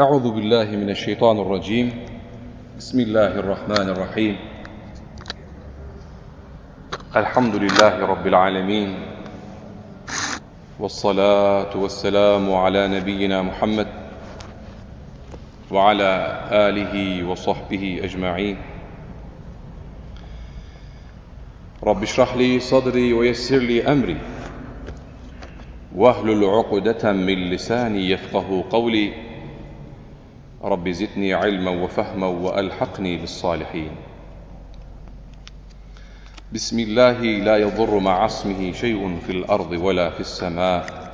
أعوذ بالله من الشيطان الرجيم. بسم الله الرحمن الرحيم. الحمد لله رب العالمين. والصلاة والسلام على نبينا محمد وعلى آله وصحبه أجمعين. رب اشرح لي صدري ويسر لي أمري. واهلل عقدة من لساني يفقه قولي. رب زدني علما وفهما وألحقني بالصالحين بسم الله لا يضر مع اسمه شيء في الأرض ولا في السماء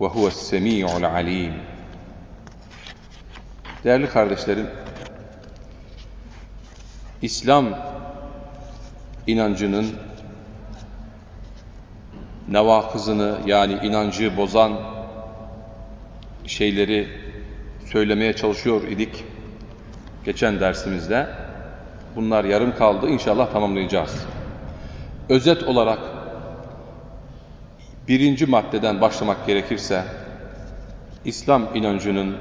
وهو السميع العليم Değerli kardeşlerim, İslam inancının nevakızını yani inancı bozan şeyleri söylemeye çalışıyor idik geçen dersimizde. Bunlar yarım kaldı. İnşallah tamamlayacağız. Özet olarak birinci maddeden başlamak gerekirse İslam inancının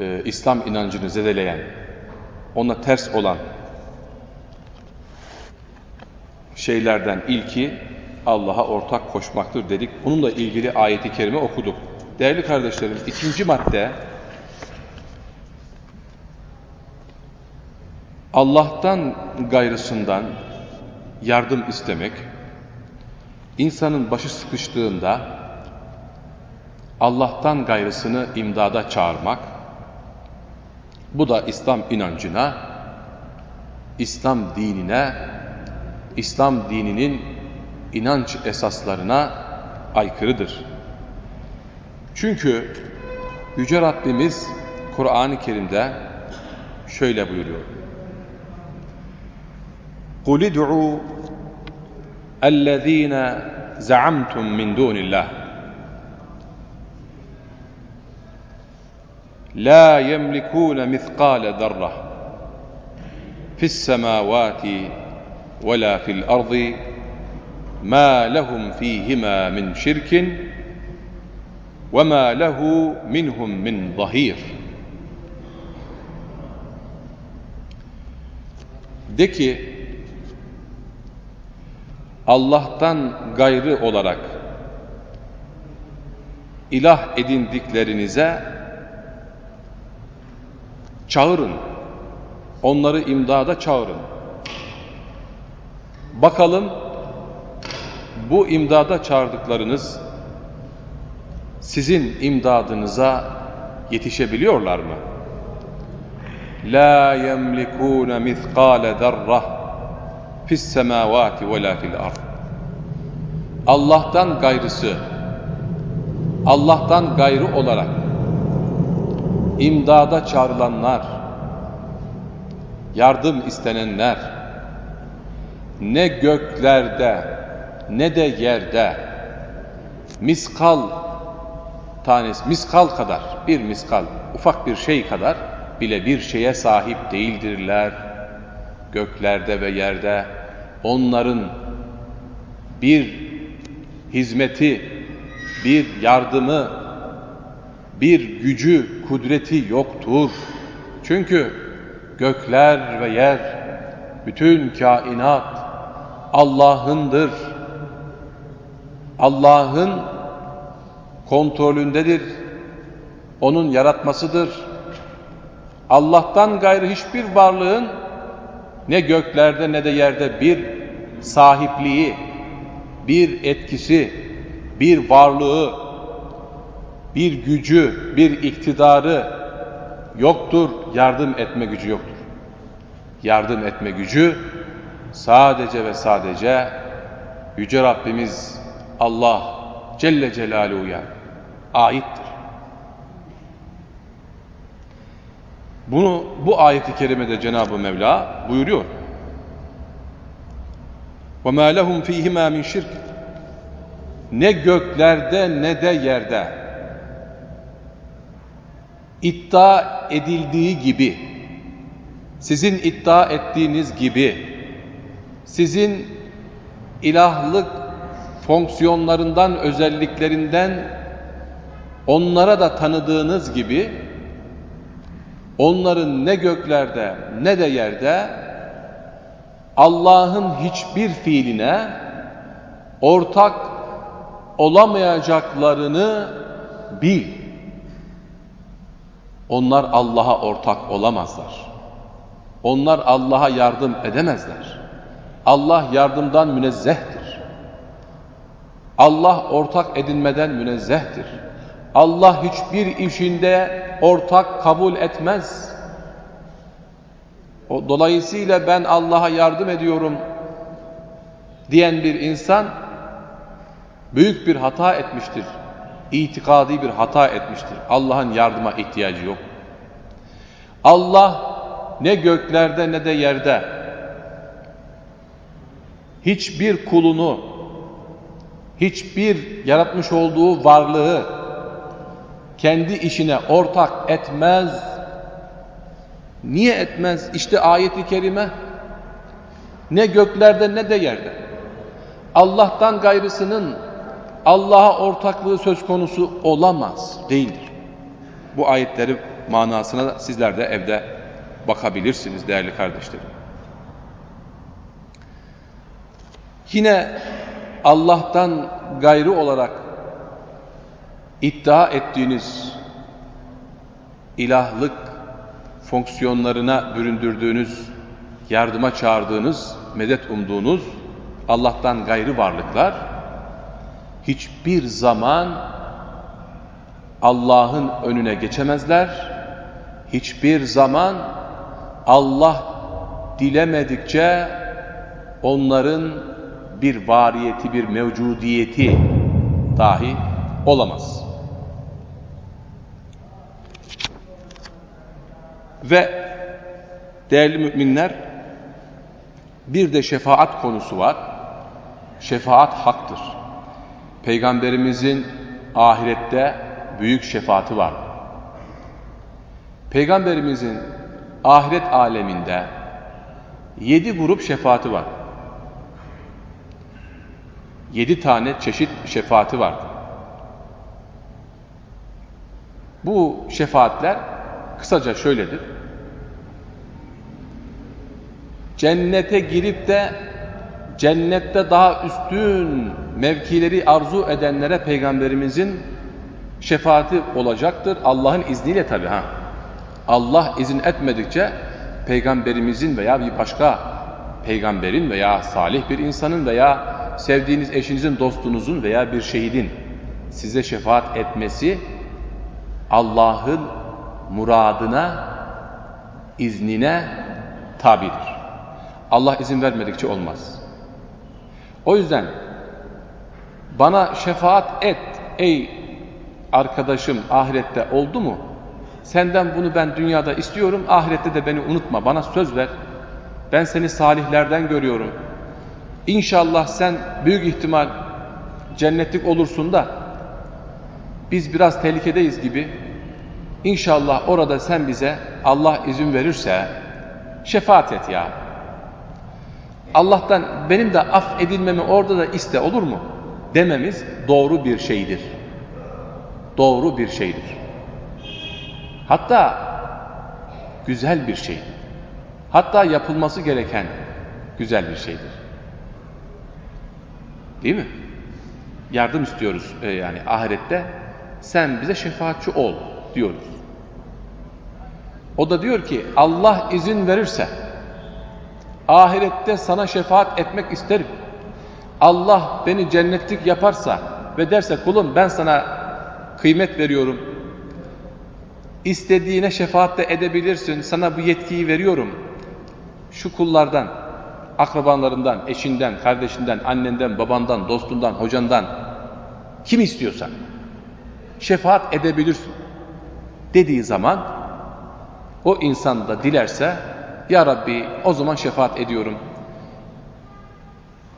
e, İslam inancını zedeleyen, ona ters olan şeylerden ilki Allah'a ortak koşmaktır dedik. Bununla ilgili ayeti kerime okuduk. Değerli kardeşlerim, ikinci madde Allah'tan gayrısından yardım istemek, insanın başı sıkıştığında Allah'tan gayrısını imdada çağırmak, bu da İslam inancına, İslam dinine, İslam dininin inanç esaslarına aykırıdır. Çünkü Yüce Rabbimiz Kur'an-ı Kerim'de şöyle buyuruyor. قُلِ ادْعُوا الَّذ۪ينَ زَعَمْتُمْ مِنْ دُونِ اللّٰهِ لَا يَمْلِكُونَ مِثْقَالَ ذَرَّةٍ فِي السَّمَاوَاتِ وَلَا فِي الْأَرْضِ مَا لَهُمْ فِيهِمَا مِنْ شِرْكٍ وَمَا لَهُ مِنْهُمْ مِنْ ظَهِيرٍ De ki, Allah'tan gayrı olarak ilah edindiklerinize çağırın. Onları imdada çağırın. Bakalım bu imdada çağırdıklarınız sizin imdadınıza yetişebiliyorlar mı? La yemlikuna mithqala zarrah fis semavati ve la fil ard. Allah'tan gayrısı Allah'tan gayrı olarak imdada çağrılanlar yardım istenenler ne göklerde ne de yerde miskal tanesi, miskal kadar, bir miskal, ufak bir şey kadar bile bir şeye sahip değildirler. Göklerde ve yerde onların bir hizmeti, bir yardımı, bir gücü, kudreti yoktur. Çünkü gökler ve yer, bütün kainat Allah'ındır. Allah'ın kontrolündedir. Onun yaratmasıdır. Allah'tan gayrı hiçbir varlığın ne göklerde ne de yerde bir sahipliği, bir etkisi, bir varlığı, bir gücü, bir iktidarı yoktur. Yardım etme gücü yoktur. Yardım etme gücü sadece ve sadece Yüce Rabbimiz Allah Celle Celaluhu'ya aittir. Bunu bu ayeti kerimede Cenab-ı Mevla buyuruyor. وَمَا لَهُمْ ف۪يهِمَا مِنْ şirk Ne göklerde ne de yerde iddia edildiği gibi sizin iddia ettiğiniz gibi sizin ilahlık fonksiyonlarından, özelliklerinden onlara da tanıdığınız gibi onların ne göklerde ne de yerde Allah'ın hiçbir fiiline ortak olamayacaklarını bil. Onlar Allah'a ortak olamazlar. Onlar Allah'a yardım edemezler. Allah yardımdan münezzehtir. Allah ortak edinmeden münezzehtir. Allah hiçbir işinde ortak kabul etmez. O, dolayısıyla ben Allah'a yardım ediyorum diyen bir insan büyük bir hata etmiştir. İtikadi bir hata etmiştir. Allah'ın yardıma ihtiyacı yok. Allah ne göklerde ne de yerde hiçbir kulunu, hiçbir yaratmış olduğu varlığı kendi işine ortak etmez. Niye etmez? İşte ayeti kerime ne göklerde ne de yerde. Allah'tan gayrısının Allah'a ortaklığı söz konusu olamaz, değildir. Bu ayetleri manasına sizler de evde bakabilirsiniz değerli kardeşlerim. Yine Allah'tan gayrı olarak iddia ettiğiniz ilahlık fonksiyonlarına büründürdüğünüz, yardıma çağırdığınız, medet umduğunuz Allah'tan gayrı varlıklar hiçbir zaman Allah'ın önüne geçemezler. Hiçbir zaman Allah dilemedikçe onların bir variyeti, bir mevcudiyeti dahi olamaz. Ve değerli müminler bir de şefaat konusu var. Şefaat haktır. Peygamberimizin ahirette büyük şefaati var. Peygamberimizin ahiret aleminde yedi grup şefaati var. Yedi tane çeşit şefaati var. Bu şefaatler kısaca şöyledir. Cennete girip de cennette daha üstün mevkileri arzu edenlere peygamberimizin şefaati olacaktır. Allah'ın izniyle tabi ha. Allah izin etmedikçe peygamberimizin veya bir başka peygamberin veya salih bir insanın veya sevdiğiniz eşinizin, dostunuzun veya bir şehidin size şefaat etmesi Allah'ın muradına, iznine tabidir. Allah izin vermedikçe olmaz. O yüzden bana şefaat et ey arkadaşım ahirette oldu mu? Senden bunu ben dünyada istiyorum, ahirette de beni unutma, bana söz ver. Ben seni salihlerden görüyorum. İnşallah sen büyük ihtimal cennetlik olursun da biz biraz tehlikedeyiz gibi. İnşallah orada sen bize Allah izin verirse şefaat et ya. Allah'tan benim de af edilmemi orada da iste olur mu? Dememiz doğru bir şeydir. Doğru bir şeydir. Hatta güzel bir şeydir. Hatta yapılması gereken güzel bir şeydir. Değil mi? Yardım istiyoruz e, yani ahirette. Sen bize şefaatçi ol diyoruz. O da diyor ki Allah izin verirse ahirette sana şefaat etmek isterim. Allah beni cennetlik yaparsa ve derse kulum ben sana kıymet veriyorum. İstediğine şefaat de edebilirsin. Sana bu yetkiyi veriyorum. Şu kullardan akrabalarından, eşinden, kardeşinden, annenden, babandan, dostundan, hocandan kim istiyorsan şefaat edebilirsin dediği zaman o insan da dilerse ya Rabbi o zaman şefaat ediyorum.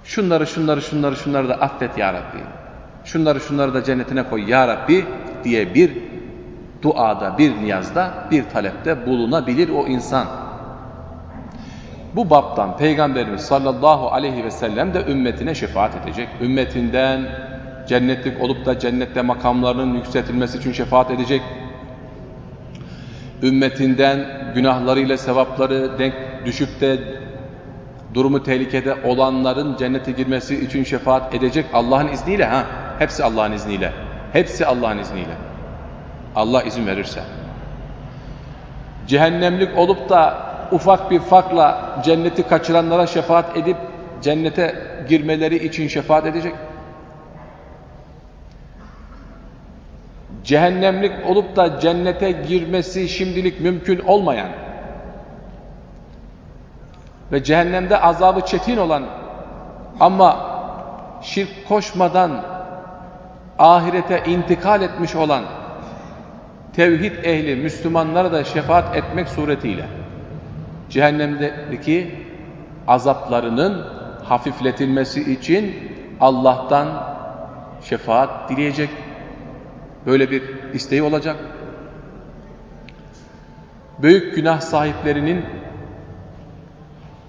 Şunları şunları şunları şunları da affet ya Rabbi. Şunları şunları da cennetine koy ya Rabbi diye bir duada, bir niyazda, bir talepte bulunabilir o insan. Bu baptan Peygamberimiz sallallahu aleyhi ve sellem de ümmetine şefaat edecek. Ümmetinden cennetlik olup da cennette makamlarının yükseltilmesi için şefaat edecek. Ümmetinden günahlarıyla sevapları denk düşüp de durumu tehlikede olanların cennete girmesi için şefaat edecek Allah'ın izniyle ha. Hepsi Allah'ın izniyle. Hepsi Allah'ın izniyle. Allah izin verirse. Cehennemlik olup da ufak bir farkla cenneti kaçıranlara şefaat edip cennete girmeleri için şefaat edecek. Cehennemlik olup da cennete girmesi şimdilik mümkün olmayan ve cehennemde azabı çetin olan ama şirk koşmadan ahirete intikal etmiş olan tevhid ehli Müslümanlara da şefaat etmek suretiyle cehennemdeki azaplarının hafifletilmesi için Allah'tan şefaat dileyecek. Böyle bir isteği olacak. Büyük günah sahiplerinin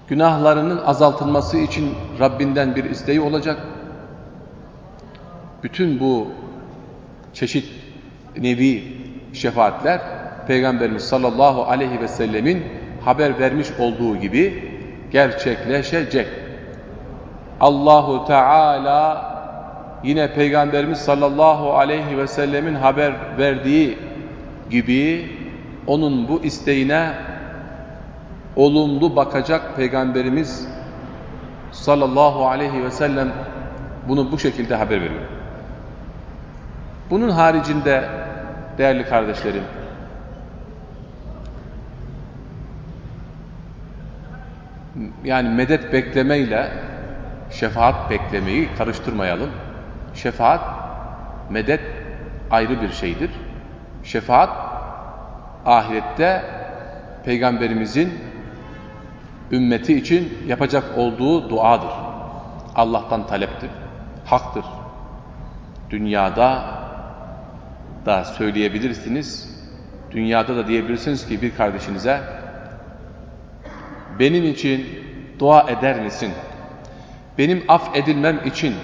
günahlarının azaltılması için Rabbinden bir isteği olacak. Bütün bu çeşit nevi şefaatler Peygamberimiz sallallahu aleyhi ve sellemin haber vermiş olduğu gibi gerçekleşecek. Allahu Teala yine Peygamberimiz sallallahu aleyhi ve sellemin haber verdiği gibi onun bu isteğine olumlu bakacak Peygamberimiz sallallahu aleyhi ve sellem bunu bu şekilde haber veriyor. Bunun haricinde değerli kardeşlerim yani medet beklemeyle şefaat beklemeyi karıştırmayalım. Şefaat, medet ayrı bir şeydir. Şefaat ahirette Peygamberimizin ümmeti için yapacak olduğu duadır. Allah'tan taleptir, haktır. Dünyada da söyleyebilirsiniz, dünyada da diyebilirsiniz ki bir kardeşinize benim için dua eder misin? Benim af edilmem için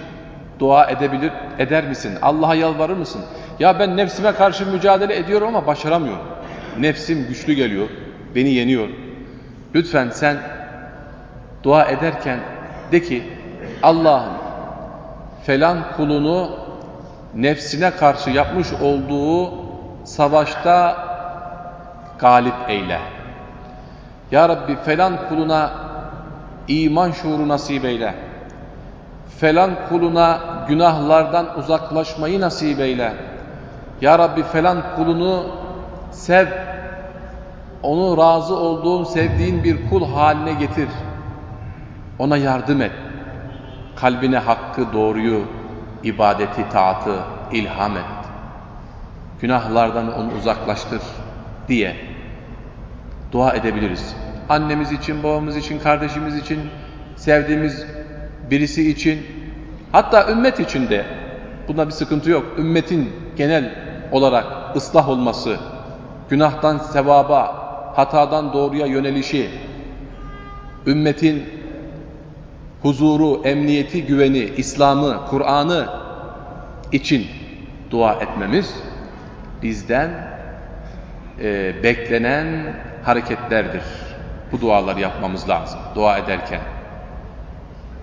dua edebilir, eder misin? Allah'a yalvarır mısın? Ya ben nefsime karşı mücadele ediyorum ama başaramıyorum. Nefsim güçlü geliyor, beni yeniyor. Lütfen sen dua ederken de ki Allah'ım falan kulunu nefsine karşı yapmış olduğu savaşta galip eyle. Ya Rabbi falan kuluna iman şuuru nasip eyle. Falan kuluna günahlardan uzaklaşmayı nasip eyle. Ya Rabbi falan kulunu sev, onu razı olduğun, sevdiğin bir kul haline getir. Ona yardım et. Kalbine hakkı, doğruyu, ibadeti, taatı ilham et. Günahlardan onu uzaklaştır diye dua edebiliriz. Annemiz için, babamız için, kardeşimiz için, sevdiğimiz birisi için, hatta ümmet için de bunda bir sıkıntı yok. Ümmetin genel olarak ıslah olması, günahtan sevaba, hatadan doğruya yönelişi, ümmetin huzuru, emniyeti, güveni, İslam'ı, Kur'an'ı için dua etmemiz bizden e, beklenen hareketlerdir. Bu duaları yapmamız lazım dua ederken.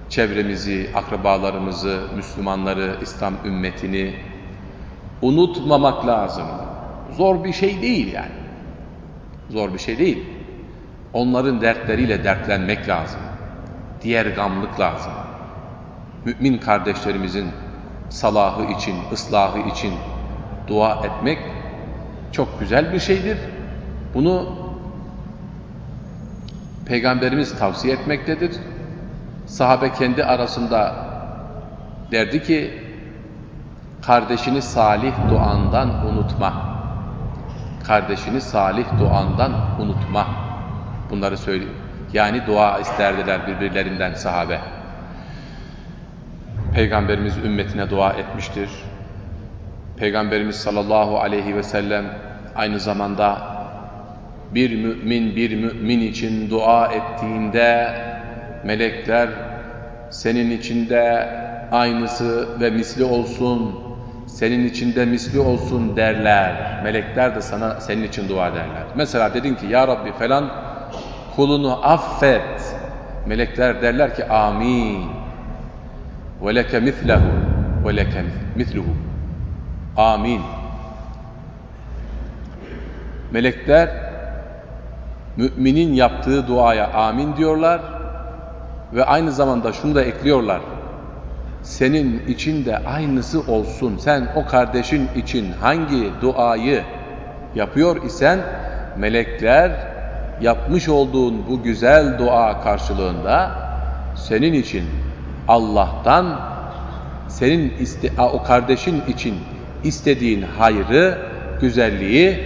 Çevremizi, akrabalarımızı, Müslümanları, İslam ümmetini unutmamak lazım. Zor bir şey değil yani. Zor bir şey değil. Onların dertleriyle dertlenmek lazım. Diğer gamlık lazım. Mümin kardeşlerimizin salahı için, ıslahı için dua etmek çok güzel bir şeydir. Bunu Peygamberimiz tavsiye etmektedir. Sahabe kendi arasında derdi ki kardeşini salih duandan unutma. Kardeşini salih duandan unutma. Bunları söyleyeyim. Yani dua isterdiler birbirlerinden sahabe. Peygamberimiz ümmetine dua etmiştir. Peygamberimiz sallallahu aleyhi ve sellem aynı zamanda bir mümin bir mümin için dua ettiğinde melekler senin içinde aynısı ve misli olsun, senin içinde misli olsun derler. Melekler de sana senin için dua ederler. Mesela dedin ki ya Rabbi falan kulunu affet. Melekler derler ki amin. Ve leke mislehu ve leke misluhu. Amin. Melekler müminin yaptığı duaya amin diyorlar ve aynı zamanda şunu da ekliyorlar. Senin için de aynısı olsun. Sen o kardeşin için hangi duayı yapıyor isen melekler yapmış olduğun bu güzel dua karşılığında senin için Allah'tan senin iste, o kardeşin için istediğin hayrı, güzelliği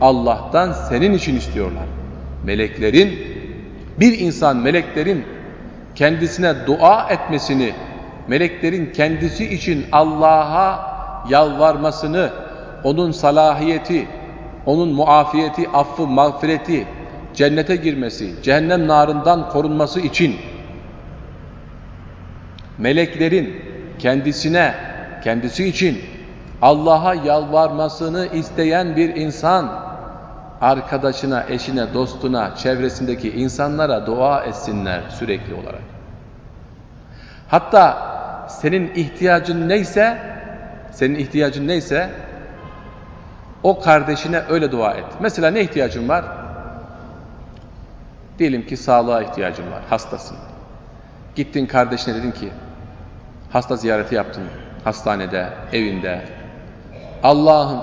Allah'tan senin için istiyorlar. Meleklerin bir insan meleklerin kendisine dua etmesini, meleklerin kendisi için Allah'a yalvarmasını, onun salahiyeti, onun muafiyeti, affı, mağfireti, cennete girmesi, cehennem narından korunması için meleklerin kendisine, kendisi için Allah'a yalvarmasını isteyen bir insan, arkadaşına, eşine, dostuna, çevresindeki insanlara dua etsinler sürekli olarak. Hatta senin ihtiyacın neyse, senin ihtiyacın neyse, o kardeşine öyle dua et. Mesela ne ihtiyacın var? Diyelim ki sağlığa ihtiyacın var, hastasın. Gittin kardeşine dedin ki, hasta ziyareti yaptın, hastanede, evinde. Allah'ım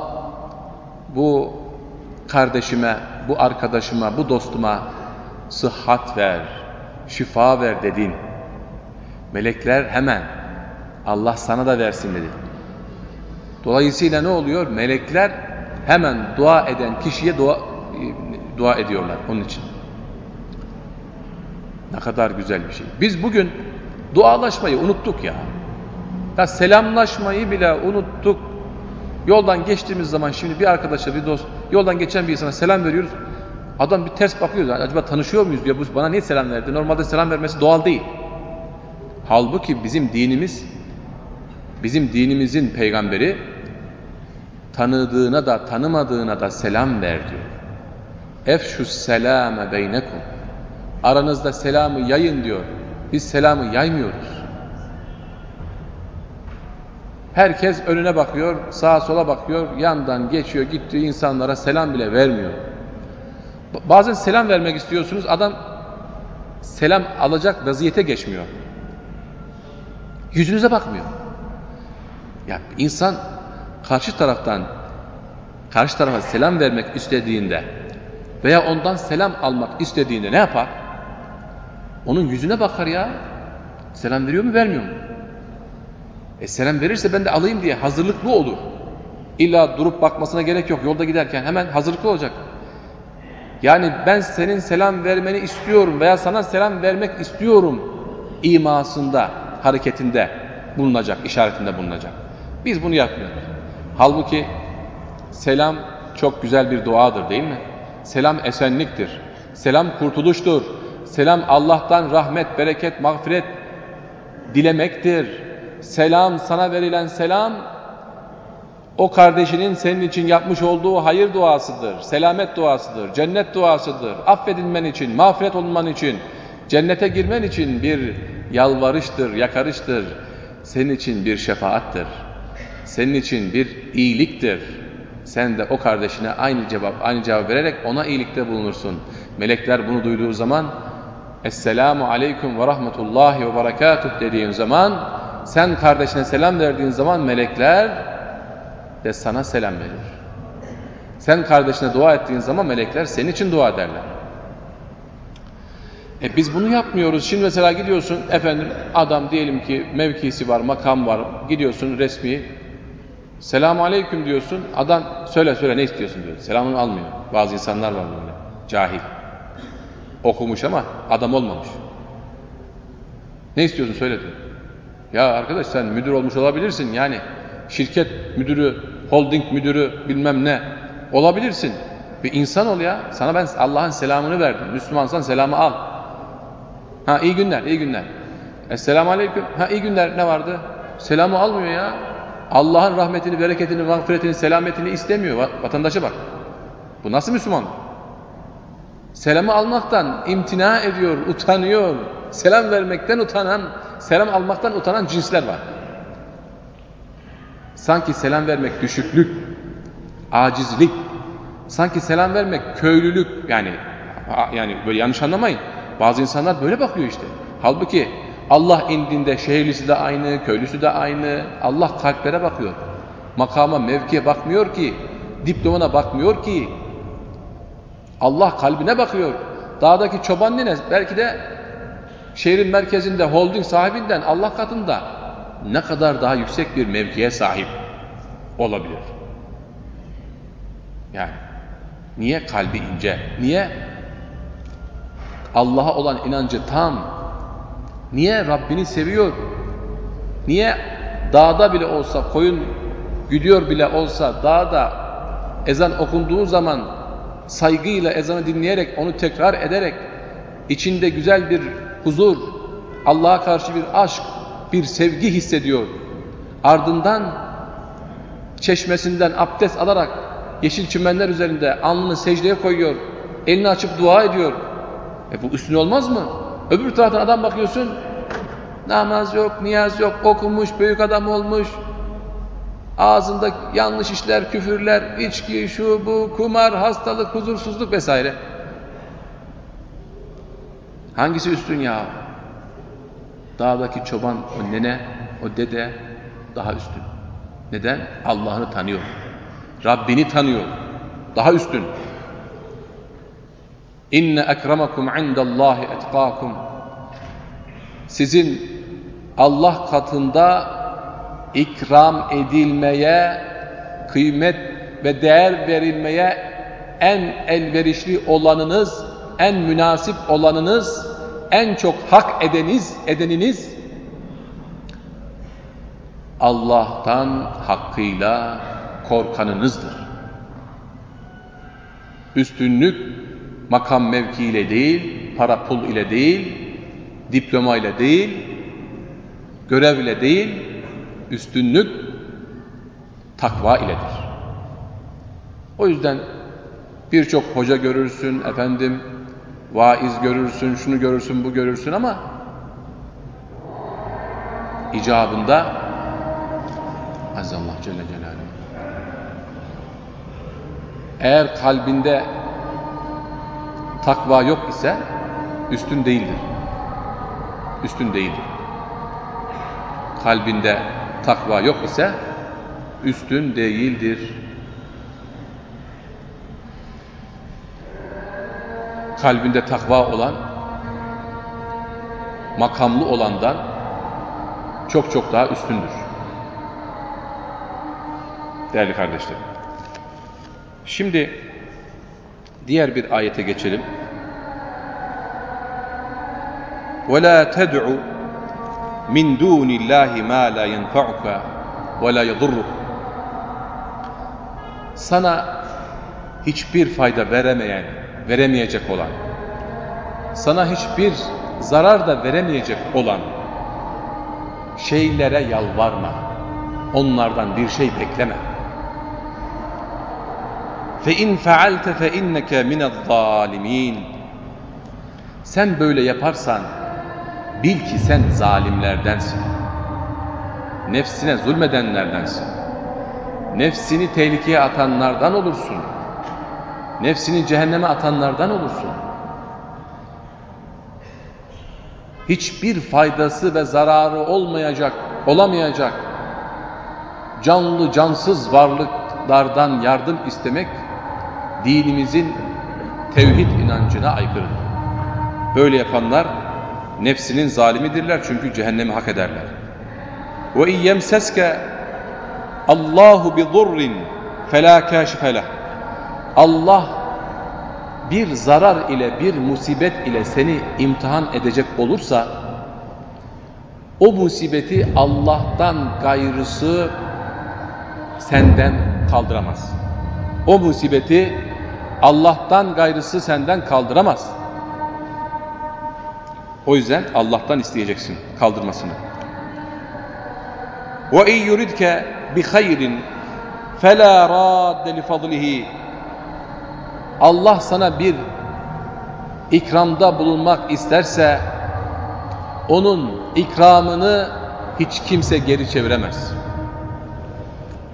bu kardeşime, bu arkadaşıma, bu dostuma sıhhat ver, şifa ver dedin. Melekler hemen Allah sana da versin dedi. Dolayısıyla ne oluyor? Melekler hemen dua eden kişiye dua, dua ediyorlar onun için. Ne kadar güzel bir şey. Biz bugün dualaşmayı unuttuk ya. Ya selamlaşmayı bile unuttuk. Yoldan geçtiğimiz zaman şimdi bir arkadaşa, bir dost, yoldan geçen bir insana selam veriyoruz. Adam bir ters bakıyor. Yani acaba tanışıyor muyuz diyor. Bu bana niye selam verdi? Normalde selam vermesi doğal değil. Halbuki bizim dinimiz, bizim dinimizin peygamberi tanıdığına da tanımadığına da selam ver diyor. Efşus selame beynekum. Aranızda selamı yayın diyor. Biz selamı yaymıyoruz. Herkes önüne bakıyor, sağa sola bakıyor, yandan geçiyor, gittiği insanlara selam bile vermiyor. Bazen selam vermek istiyorsunuz, adam selam alacak vaziyete geçmiyor. Yüzünüze bakmıyor. Ya insan karşı taraftan karşı tarafa selam vermek istediğinde veya ondan selam almak istediğinde ne yapar? Onun yüzüne bakar ya. Selam veriyor mu vermiyor mu? E selam verirse ben de alayım diye hazırlıklı olur. İlla durup bakmasına gerek yok. Yolda giderken hemen hazırlıklı olacak. Yani ben senin selam vermeni istiyorum veya sana selam vermek istiyorum imasında, hareketinde bulunacak, işaretinde bulunacak. Biz bunu yapmıyoruz. Halbuki selam çok güzel bir duadır değil mi? Selam esenliktir. Selam kurtuluştur. Selam Allah'tan rahmet, bereket, mağfiret dilemektir. Selam sana verilen selam o kardeşinin senin için yapmış olduğu hayır duasıdır, selamet duasıdır, cennet duasıdır, affedilmen için, mağfiret olman için, cennete girmen için bir yalvarıştır, yakarıştır, senin için bir şefaattir, senin için bir iyiliktir. Sen de o kardeşine aynı cevap, aynı cevap vererek ona iyilikte bulunursun. Melekler bunu duyduğu zaman Esselamu aleyküm ve rahmetullahi ve berekatuh dediğin zaman sen kardeşine selam verdiğin zaman melekler de sana selam verir. Sen kardeşine dua ettiğin zaman melekler senin için dua ederler. E biz bunu yapmıyoruz. Şimdi mesela gidiyorsun efendim adam diyelim ki mevkisi var, makam var. Gidiyorsun resmi. Selamun aleyküm diyorsun. Adam söyle söyle ne istiyorsun diyor. Selamını almıyor. Bazı insanlar var böyle. Cahil. Okumuş ama adam olmamış. Ne istiyorsun söyle diyor. Ya arkadaş sen müdür olmuş olabilirsin yani. Şirket müdürü, holding müdürü bilmem ne olabilirsin. Bir insan ol ya. Sana ben Allah'ın selamını verdim. Müslümansan selamı al. Ha iyi günler, iyi günler. Esselamu Aleyküm. Ha iyi günler ne vardı? Selamı almıyor ya. Allah'ın rahmetini, bereketini, mağfiretini, selametini istemiyor. Vatandaşa bak. Bu nasıl Müslüman? Selamı almaktan imtina ediyor, utanıyor. Selam vermekten utanan, selam almaktan utanan cinsler var. Sanki selam vermek düşüklük, acizlik, sanki selam vermek köylülük yani yani böyle yanlış anlamayın. Bazı insanlar böyle bakıyor işte. Halbuki Allah indinde şehirlisi de aynı, köylüsü de aynı. Allah kalplere bakıyor. Makama, mevkiye bakmıyor ki, diplomana bakmıyor ki. Allah kalbine bakıyor. Dağdaki çoban nene belki de şehrin merkezinde holding sahibinden Allah katında ne kadar daha yüksek bir mevkiye sahip olabilir. Yani niye kalbi ince? Niye Allah'a olan inancı tam? Niye Rabbini seviyor? Niye dağda bile olsa, koyun güdüyor bile olsa dağda ezan okunduğu zaman saygıyla ezanı dinleyerek, onu tekrar ederek içinde güzel bir huzur, Allah'a karşı bir aşk, bir sevgi hissediyor. Ardından çeşmesinden abdest alarak yeşil çimenler üzerinde alnını secdeye koyuyor. Elini açıp dua ediyor. E bu üstün olmaz mı? Öbür taraftan adam bakıyorsun namaz yok, niyaz yok, okumuş, büyük adam olmuş. Ağzında yanlış işler, küfürler, içki, şu bu, kumar, hastalık, huzursuzluk vesaire. Hangisi üstün ya? Dağdaki çoban, o nene, o dede daha üstün. Neden? Allah'ını tanıyor. Rabbini tanıyor. Daha üstün. İnne ekremakum indallahi etkakum. Sizin Allah katında ikram edilmeye, kıymet ve değer verilmeye en elverişli olanınız, en münasip olanınız, en çok hak edeniz, edeniniz Allah'tan hakkıyla korkanınızdır. Üstünlük makam mevki ile değil, para pul ile değil, diploma ile değil, görev ile değil, üstünlük takva iledir. O yüzden birçok hoca görürsün, efendim vaiz görürsün, şunu görürsün, bu görürsün ama icabında Azallah Celle Celaluhu eğer kalbinde takva yok ise üstün değildir. Üstün değildir. Kalbinde takva yok ise üstün değildir. Kalbinde takva olan makamlı olandan çok çok daha üstündür. Değerli kardeşlerim. Şimdi diğer bir ayete geçelim. وَلَا تَدْعُ min dunillahi ma la yenfa'uka ve la yadurruk. Sana hiçbir fayda veremeyen, veremeyecek olan, sana hiçbir zarar da veremeyecek olan şeylere yalvarma. Onlardan bir şey bekleme. İn faalte fe inneke minez Sen böyle yaparsan Bil ki sen zalimlerdensin. Nefsine zulmedenlerdensin. Nefsini tehlikeye atanlardan olursun. Nefsini cehenneme atanlardan olursun. Hiçbir faydası ve zararı olmayacak, olamayacak canlı cansız varlıklardan yardım istemek dinimizin tevhid inancına aykırıdır. Böyle yapanlar nefsinin zalimidirler çünkü cehennemi hak ederler. Ve iyyemseske Allahu bi zurrin fela kâşife Allah bir zarar ile bir musibet ile seni imtihan edecek olursa o musibeti Allah'tan gayrısı senden kaldıramaz. O musibeti Allah'tan gayrısı senden kaldıramaz. O yüzden Allah'tan isteyeceksin kaldırmasını. Ve in bi hayrin fela radde li fadlihi. Allah sana bir ikramda bulunmak isterse onun ikramını hiç kimse geri çeviremez.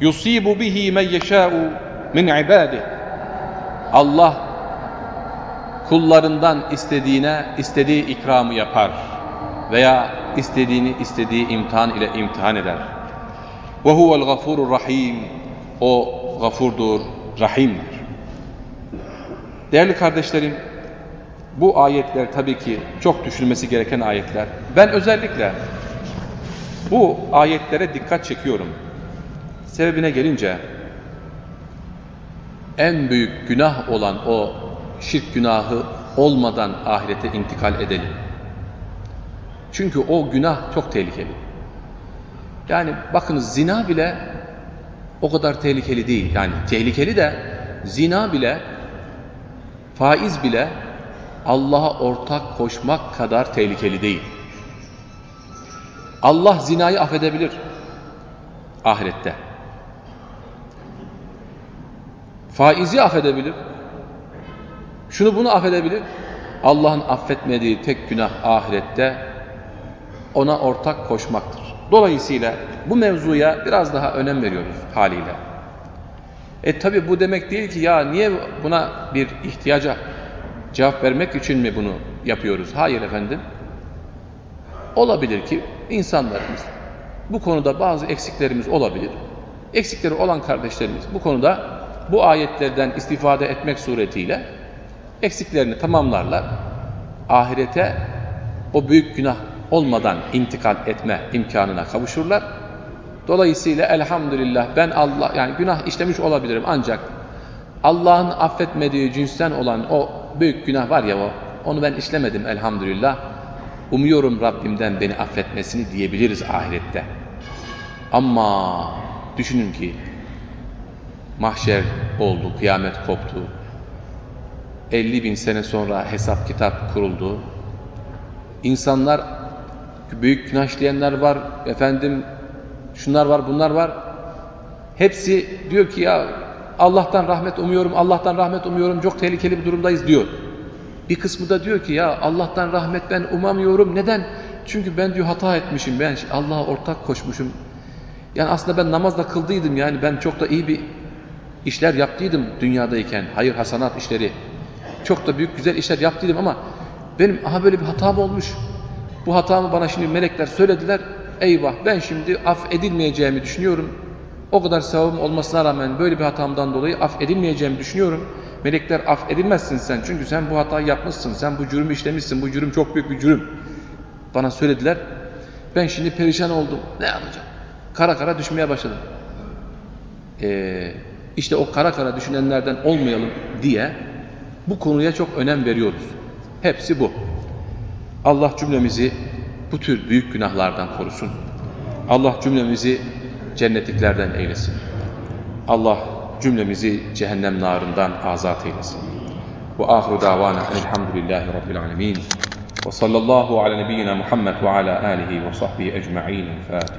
Yusibu bihi men yeşâ'u min ibâdih. Allah kullarından istediğine istediği ikramı yapar veya istediğini istediği imtihan ile imtihan eder. Ve huvel gafurur rahim. O gafurdur, rahimdir. Değerli kardeşlerim, bu ayetler tabii ki çok düşünülmesi gereken ayetler. Ben özellikle bu ayetlere dikkat çekiyorum. Sebebine gelince en büyük günah olan o şirk günahı olmadan ahirete intikal edelim. Çünkü o günah çok tehlikeli. Yani bakınız zina bile o kadar tehlikeli değil. Yani tehlikeli de zina bile faiz bile Allah'a ortak koşmak kadar tehlikeli değil. Allah zinayı affedebilir ahirette. Faizi affedebilir. Şunu bunu affedebilir. Allah'ın affetmediği tek günah ahirette ona ortak koşmaktır. Dolayısıyla bu mevzuya biraz daha önem veriyoruz haliyle. E tabi bu demek değil ki ya niye buna bir ihtiyaca cevap vermek için mi bunu yapıyoruz? Hayır efendim. Olabilir ki insanlarımız bu konuda bazı eksiklerimiz olabilir. Eksikleri olan kardeşlerimiz bu konuda bu ayetlerden istifade etmek suretiyle eksiklerini tamamlarlar. Ahirete o büyük günah olmadan intikal etme imkanına kavuşurlar. Dolayısıyla elhamdülillah ben Allah yani günah işlemiş olabilirim ancak Allah'ın affetmediği cinsten olan o büyük günah var ya o onu ben işlemedim elhamdülillah. Umuyorum Rabbimden beni affetmesini diyebiliriz ahirette. Ama düşünün ki mahşer oldu, kıyamet koptu. 50 bin sene sonra hesap kitap kuruldu. İnsanlar büyük günah işleyenler var, efendim şunlar var, bunlar var. Hepsi diyor ki ya Allah'tan rahmet umuyorum, Allah'tan rahmet umuyorum, çok tehlikeli bir durumdayız diyor. Bir kısmı da diyor ki ya Allah'tan rahmet ben umamıyorum. Neden? Çünkü ben diyor hata etmişim, ben Allah'a ortak koşmuşum. Yani aslında ben namazda kıldıydım yani ben çok da iyi bir işler yaptıydım dünyadayken. Hayır hasanat işleri. Çok da büyük güzel işler yaptıydım ama benim aha böyle bir hatam olmuş. Bu hatamı bana şimdi melekler söylediler. Eyvah ben şimdi af edilmeyeceğimi düşünüyorum. O kadar sevabım olmasına rağmen böyle bir hatamdan dolayı af edilmeyeceğimi düşünüyorum. Melekler af edilmezsin sen çünkü sen bu hatayı yapmışsın. Sen bu cürümü işlemişsin. Bu cürüm çok büyük bir cürüm. Bana söylediler. Ben şimdi perişan oldum. Ne yapacağım? Kara kara düşmeye başladım. Ee, işte o kara kara düşünenlerden olmayalım diye bu konuya çok önem veriyoruz. Hepsi bu. Allah cümlemizi bu tür büyük günahlardan korusun. Allah cümlemizi cennetliklerden eylesin. Allah cümlemizi cehennem narından azat eylesin. Ve ahiru davana elhamdülillahi rabbil alemin. Ve sallallahu ala nebiyyina Muhammed ve ala alihi ve sahbihi ecma'in. Fatiha.